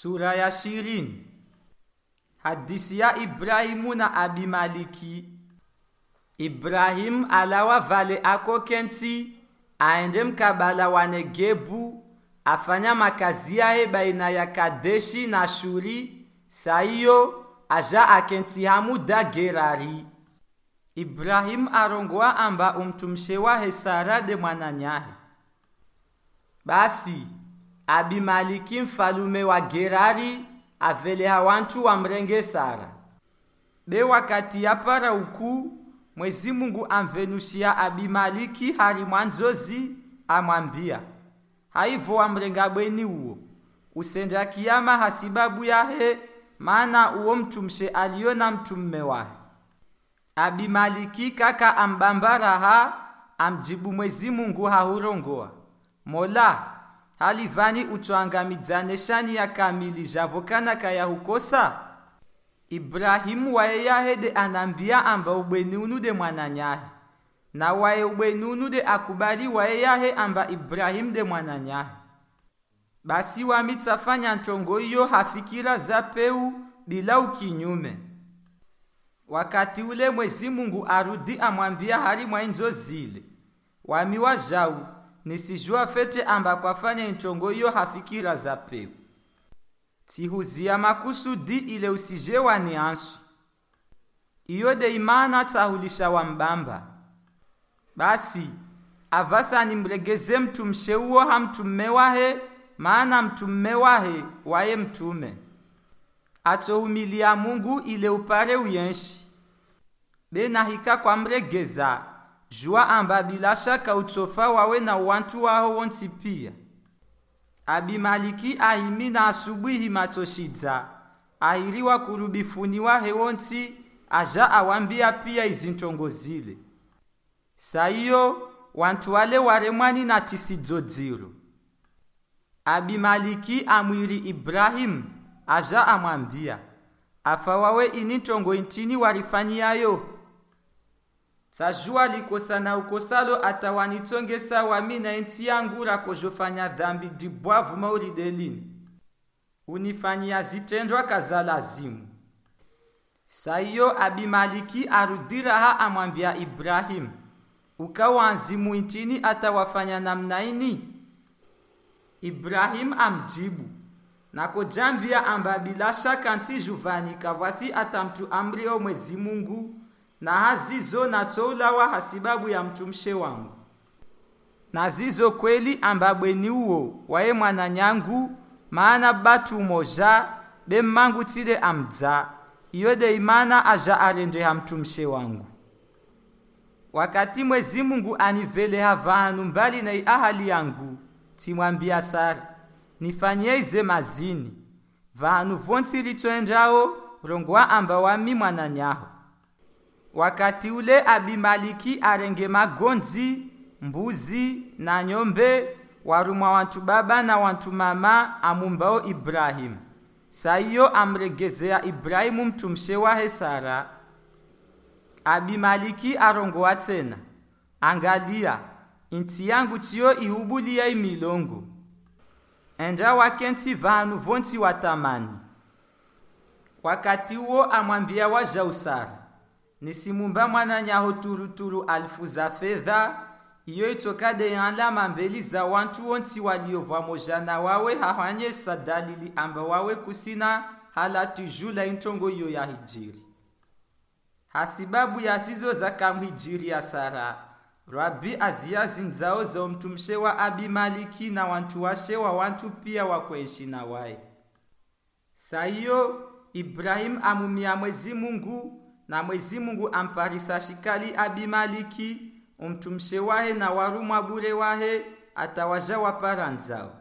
Sura ya ishirini. Hadisi ya Ibrahimu na Abimaliki. Ibrahimu alawa vale ako kenti aende mkabala wa Negebu afanya makazi yaye baina ya Kadeshi na Shuri saiyo aja akenti hamu da Gerari. Ibrahimu arongoa amba umtumshe wahe Sara de mwananyahe. Basi Abimaliki mfalume wa Gerari aveleha wantu wamrenge Sara. Be wakati yapara uku Mwezi Mungu amvenushia Abimaliki hari mwanzozi amwambia haivo wamrenga bweni uwo usenda kiyama hasibabu yahe maana uwo mtumshe aliona mtumme wahe Abimaliki kaka ambambaraha amjibu Mwezi Mungu hahurongoa mola halivani utwangamidzane shani ya kamili javokana kaya hukosa? Ibrahimu waye yahede anambia amba ubweni unude mwananyahe na waye ubweni unude akubali waye yahe amba Ibrahimu de mwananyahe basi wamitsafanya ntongo iyo hafikira zapeu bila ukinyume. Wakati ule Mwezi Mungu arudi amwambia hali mwainzo zile. Wamiwa jau nisijua fete amba kwafanya intongo iyo hafikira za peu tihuzia makusudi ile usije wa niansu iyo de imana tahulisha wa mbamba. Basi avasa nimregeze mtumshe uwo hamtumme wahe maana mtumme wahe waye mtume. Atohumilia Mungu ile upare uyenshi. Benahika kwa mregeza jua amba bila shaka utsofa wawe na wantu waho wonsi pia. Abimaliki ahimi na asubuhi matoshidza. Ahiriwa kurubifuniwa hewonti aja awambia pia izintongo zile. Saiyo wantu wale waremwani na tisidzoziro Abimaliki amwiri Ibrahimu aja amwambia afa wawe ini ntongo intini warifanyiyayo sajua likosana ukosalo atawanitongesa wami na inti yangu rakojofanya dhambi dibwavu mauridelini unifanyia zitendwa kaza lazimu saiyo abimaliki arudiraha amwambia ibrahimu ukawanzimu intini atawafanya namna ini? Ibrahimu amjibu nakojambia amba bila shaka nti juvanika vwasi atamtu amrio mwezi mungu na hazizo natoulawa hasibabu ya mtumshe wangu. Na zizo kweli ambabweni uwo waye mwananyangu maana batu moja bemmangu tile amdza iyo de imana aja arende ha mtumshe wangu. Wakati mwezi mungu aniveleha vahanu mbali na ahali yangu timwambia sara nifanyie ize mazini. Vahanu vonsi litoendrao rongwa amba wami mwananyaho wakati ule abimaliki arenge magonzi mbuzi na nyombe warumwa wantu baba na wantu mama amumbao ibrahimu saiyo amregezea ibrahimu mtumshe wahe sara abimaliki arongoa tena. Angalia inti yangu tiyo ihubulia imilongo. Enda wakenti vanu vonti watamani. Wakati uo amwambia waja usara nisimumba mwana nyaho turuturu alfu za fedha. Iyo itokade alama mbeli za wantu wonti waliovwa mojana wawe hahwanyesa dalili amba wawe kusina hala tujula intongo iyo ya hijiri. Hasibabu ya zizo za kamhijiri ya sara. Rabi azia nzao za mtumshe wa abimaliki na wantu washe wa wantu pia wakwenshi na waye saiyo ibrahimu amumia mwezi mungu na Mwezi Mungu amparisa shikali Abimaliki umtumshe wahe na warumwa bure wahe atawaja waparanzao